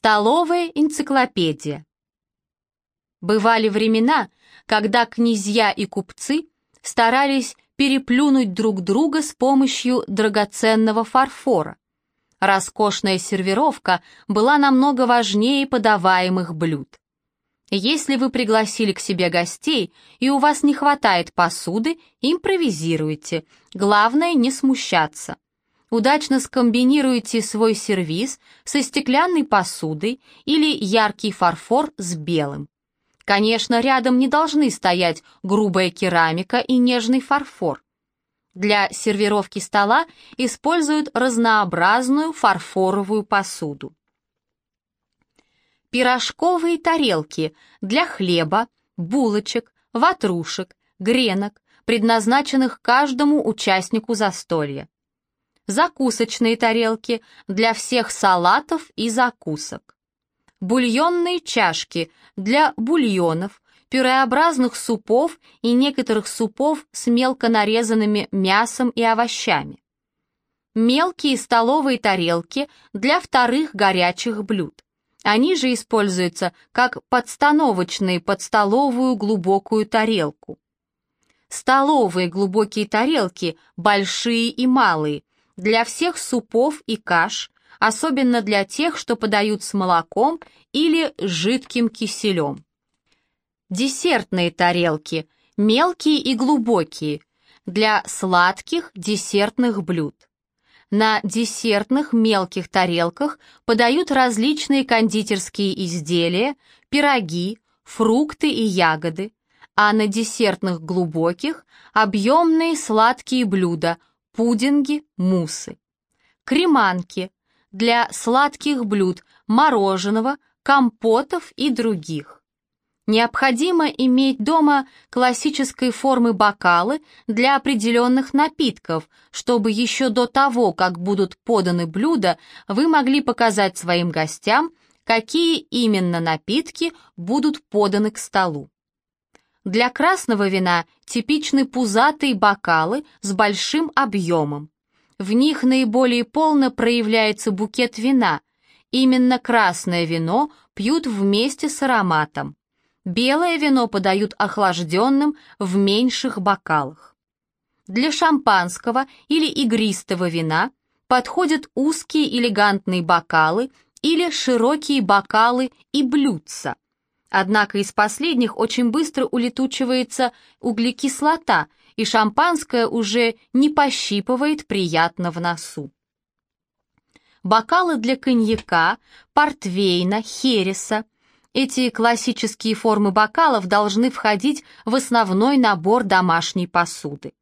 Столовая энциклопедия. Бывали времена, когда князья и купцы старались переплюнуть друг друга с помощью драгоценного фарфора. Роскошная сервировка была намного важнее подаваемых блюд. Если вы пригласили к себе гостей и у вас не хватает посуды, импровизируйте. Главное не смущаться. Удачно скомбинируйте свой сервиз со стеклянной посудой или яркий фарфор с белым. Конечно, рядом не должны стоять грубая керамика и нежный фарфор. Для сервировки стола используют разнообразную фарфоровую посуду. Пирожковые тарелки для хлеба, булочек, ватрушек, гренок, предназначенных каждому участнику застолья. Закусочные тарелки для всех салатов и закусок. Бульонные чашки для бульонов, пюреобразных супов и некоторых супов с мелко нарезанными мясом и овощами. Мелкие столовые тарелки для вторых горячих блюд. Они же используются как подстановочные под столовую глубокую тарелку. Столовые глубокие тарелки, большие и малые, для всех супов и каш, особенно для тех, что подают с молоком или жидким киселем. Десертные тарелки, мелкие и глубокие, для сладких десертных блюд. На десертных мелких тарелках подают различные кондитерские изделия, пироги, фрукты и ягоды, а на десертных глубоких – объемные сладкие блюда, пудинги, муссы. Креманки для сладких блюд, мороженого, компотов и других. Необходимо иметь дома классической формы бокалы для определенных напитков, чтобы еще до того, как будут поданы блюда, вы могли показать своим гостям, какие именно напитки будут поданы к столу. Для красного вина типичны пузатые бокалы с большим объемом. В них наиболее полно проявляется букет вина. Именно красное вино пьют вместе с ароматом. Белое вино подают охлажденным в меньших бокалах. Для шампанского или игристого вина подходят узкие элегантные бокалы или широкие бокалы и блюдца. Однако из последних очень быстро улетучивается углекислота, и шампанское уже не пощипывает приятно в носу. Бокалы для коньяка, портвейна, хереса – эти классические формы бокалов должны входить в основной набор домашней посуды.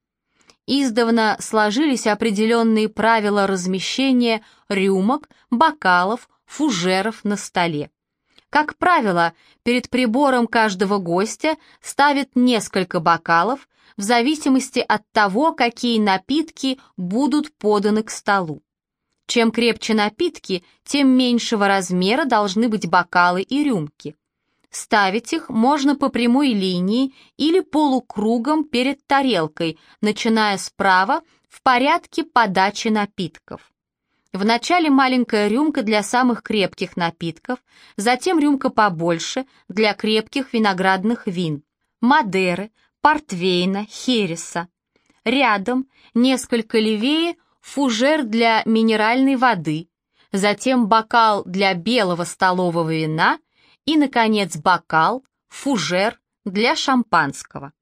Издавна сложились определенные правила размещения рюмок, бокалов, фужеров на столе. Как правило, перед прибором каждого гостя ставят несколько бокалов в зависимости от того, какие напитки будут поданы к столу. Чем крепче напитки, тем меньшего размера должны быть бокалы и рюмки. Ставить их можно по прямой линии или полукругом перед тарелкой, начиная справа в порядке подачи напитков. Вначале маленькая рюмка для самых крепких напитков, затем рюмка побольше для крепких виноградных вин, Мадеры, Портвейна, Хереса. Рядом, несколько левее, фужер для минеральной воды, затем бокал для белого столового вина и, наконец, бокал, фужер для шампанского.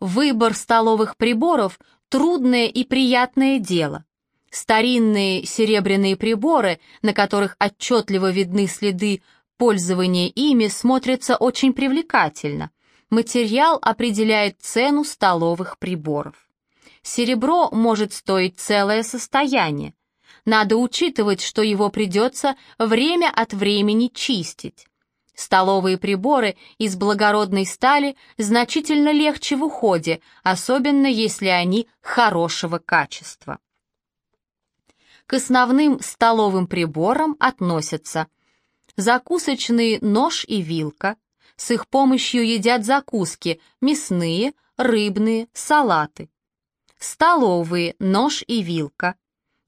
Выбор столовых приборов – трудное и приятное дело. Старинные серебряные приборы, на которых отчетливо видны следы пользования ими, смотрятся очень привлекательно. Материал определяет цену столовых приборов. Серебро может стоить целое состояние. Надо учитывать, что его придется время от времени чистить. Столовые приборы из благородной стали значительно легче в уходе, особенно если они хорошего качества. К основным столовым приборам относятся закусочный нож и вилка, с их помощью едят закуски, мясные, рыбные, салаты столовые, нож и вилка.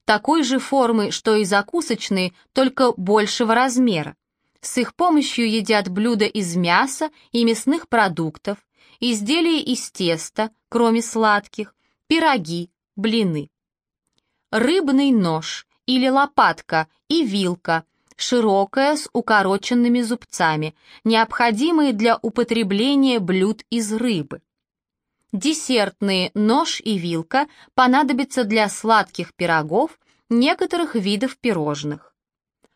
Такой же формы, что и закусочные, только большего размера. С их помощью едят блюда из мяса и мясных продуктов, изделия из теста, кроме сладких, пироги, блины. Рыбный нож или лопатка и вилка, широкая с укороченными зубцами, необходимые для употребления блюд из рыбы. Десертные нож и вилка понадобятся для сладких пирогов, некоторых видов пирожных.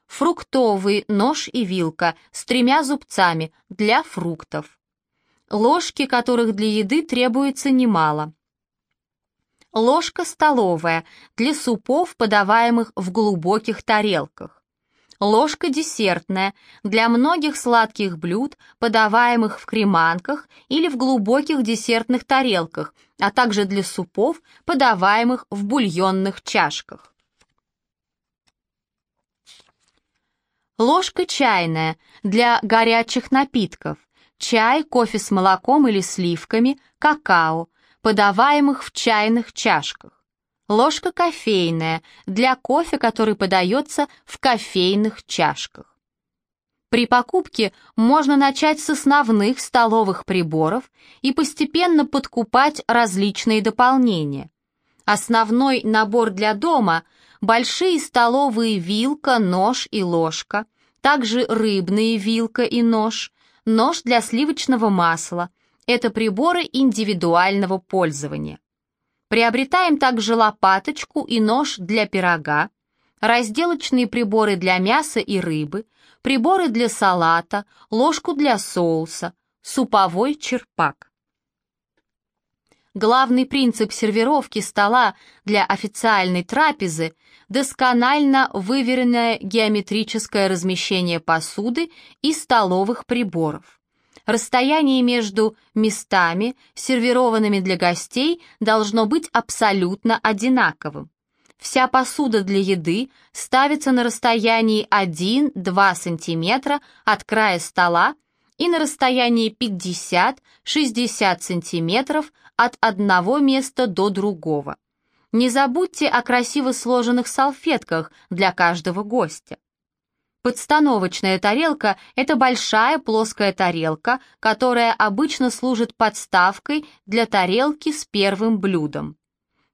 Фруктовый нож и вилка с тремя зубцами для фруктов, ложки которых для еды требуется немало, ложка столовая для супов, подаваемых в глубоких тарелках, ложка десертная для многих сладких блюд, подаваемых в креманках или в глубоких десертных тарелках, а также для супов, подаваемых в бульонных чашках. Ложка чайная для горячих напитков, чай, кофе с молоком или сливками, какао, подаваемых в чайных чашках. Ложка кофейная для кофе, который подается в кофейных чашках. При покупке можно начать с основных столовых приборов и постепенно подкупать различные дополнения. Основной набор для дома – большие столовые вилка, нож и ложка, также рыбные вилка и нож, нож для сливочного масла. Это приборы индивидуального пользования. Приобретаем также лопаточку и нож для пирога, разделочные приборы для мяса и рыбы, приборы для салата, ложку для соуса, суповой черпак. Главный принцип сервировки стола для официальной трапезы – досконально выверенное геометрическое размещение посуды и столовых приборов. Расстояние между местами, сервированными для гостей, должно быть абсолютно одинаковым. Вся посуда для еды ставится на расстоянии 1-2 см от края стола и на расстоянии 50-60 см от одного места до другого. Не забудьте о красиво сложенных салфетках для каждого гостя. Подстановочная тарелка – это большая плоская тарелка, которая обычно служит подставкой для тарелки с первым блюдом.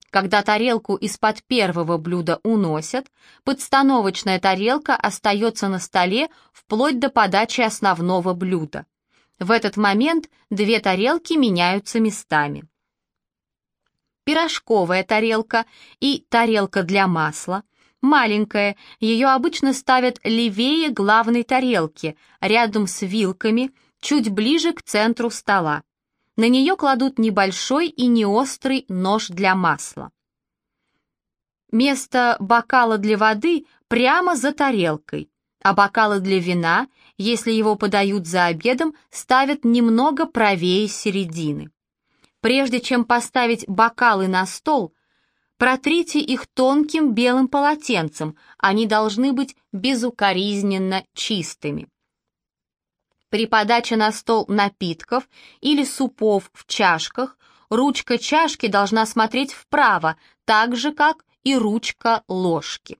Когда тарелку из-под первого блюда уносят, подстановочная тарелка остается на столе вплоть до подачи основного блюда. В этот момент две тарелки меняются местами. Пирожковая тарелка и тарелка для масла – маленькая, ее обычно ставят левее главной тарелки, рядом с вилками, чуть ближе к центру стола. На нее кладут небольшой и неострый нож для масла. Место бокала для воды прямо за тарелкой, а бокалы для вина, если его подают за обедом, ставят немного правее середины. Прежде чем поставить бокалы на стол, протрите их тонким белым полотенцем, они должны быть безукоризненно чистыми. При подаче на стол напитков или супов в чашках ручка чашки должна смотреть вправо, так же, как и ручка ложки.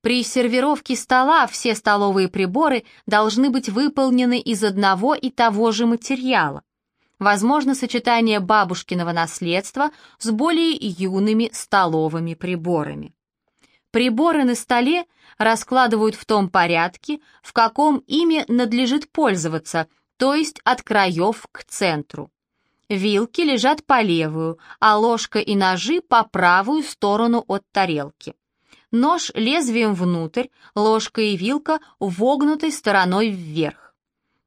При сервировке стола все столовые приборы должны быть выполнены из одного и того же материала. Возможно сочетание бабушкиного наследства с более юными столовыми приборами. Приборы на столе раскладывают в том порядке, в каком ими надлежит пользоваться, то есть от краев к центру. Вилки лежат по левую, а ложка и ножи по правую сторону от тарелки. Нож лезвием внутрь, ложка и вилка вогнутой стороной вверх.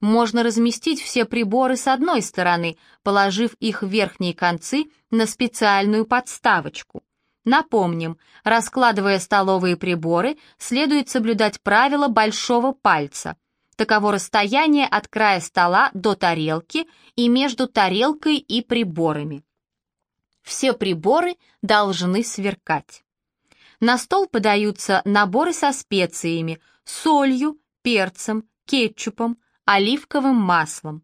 Можно разместить все приборы с одной стороны, положив их верхние концы на специальную подставочку. Напомним, раскладывая столовые приборы, следует соблюдать правило большого пальца. Таково расстояние от края стола до тарелки и между тарелкой и приборами. Все приборы должны сверкать. На стол подаются наборы со специями, солью, перцем, кетчупом, оливковым маслом.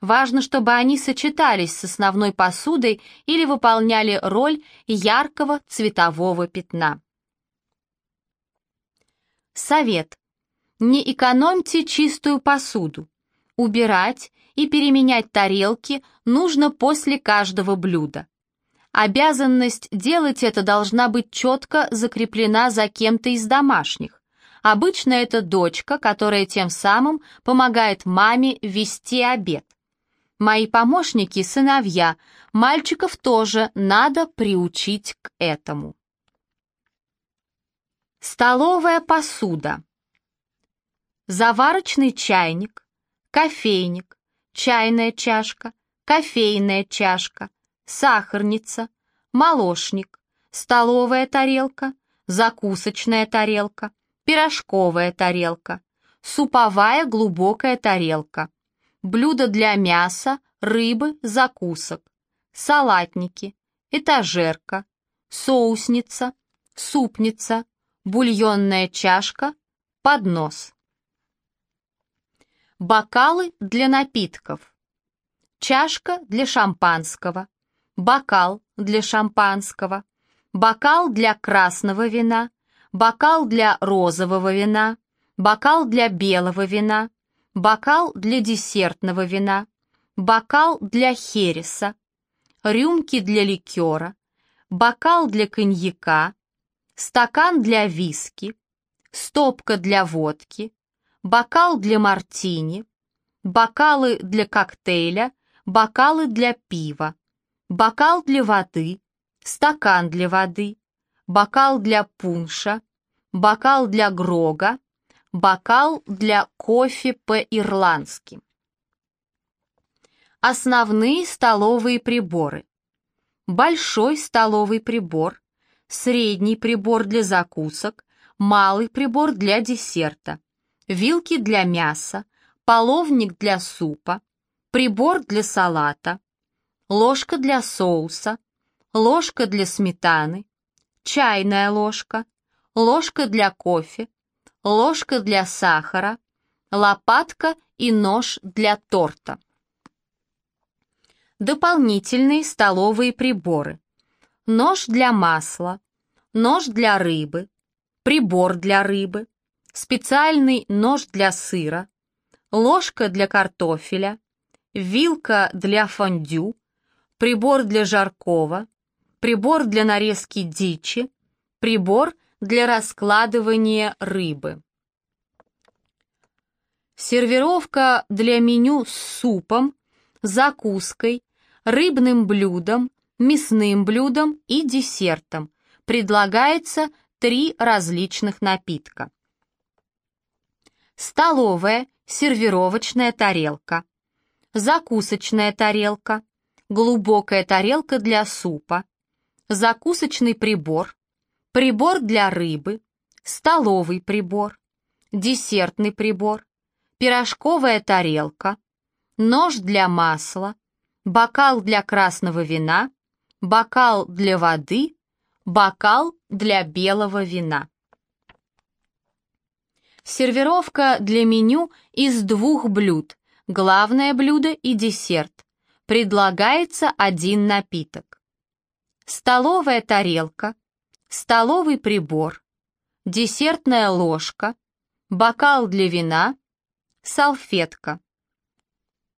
Важно, чтобы они сочетались с основной посудой или выполняли роль яркого цветового пятна. Совет. Не экономьте чистую посуду. Убирать и переменять тарелки нужно после каждого блюда. Обязанность делать это должна быть четко закреплена за кем-то из домашних. Обычно это дочка, которая тем самым помогает маме вести обед. Мои помощники – сыновья, мальчиков тоже надо приучить к этому. Столовая посуда. Заварочный чайник, кофейник, чайная чашка, кофейная чашка, сахарница, молочник, столовая тарелка, закусочная тарелка, пирожковая тарелка, суповая глубокая тарелка, блюдо для мяса, рыбы, закусок, салатники, этажерка, соусница, супница, бульонная чашка, поднос. Бокалы для напитков. Чашка для шампанского, бокал для шампанского, бокал для красного вина, бокал для розового вина, бокал для белого вина, бокал для десертного вина, бокал для хереса, рюмки для ликера, бокал для коньяка, стакан для виски, стопка для водки, бокал для мартини, бокалы для коктейля, бокалы для пива, бокал для воды, стакан для воды, бокал для пунша, бокал для грога, бокал для кофе по-ирландски. Основные столовые приборы. Большой столовый прибор, средний прибор для закусок, малый прибор для десерта, вилки для мяса, половник для супа, прибор для салата, ложка для соуса, ложка для сметаны, чайная ложка, ложка для кофе, ложка для сахара, лопатка и нож для торта. Дополнительные столовые приборы. Нож для масла, нож для рыбы, прибор для рыбы, специальный нож для сыра, ложка для картофеля, вилка для фондю, прибор для жаркого, прибор для нарезки дичи, прибор для раскладывания рыбы. Сервировка для меню с супом, закуской, рыбным блюдом, мясным блюдом и десертом. Предлагается три различных напитка. Столовая, сервировочная тарелка, закусочная тарелка, глубокая тарелка для супа, закусочный прибор, прибор для рыбы, столовый прибор, десертный прибор, пирожковая тарелка, нож для масла, бокал для красного вина, бокал для воды, бокал для белого вина. Сервировка для меню из двух блюд, главное блюдо и десерт. Предлагается один напиток. Столовая тарелка, столовый прибор, десертная ложка, бокал для вина, салфетка.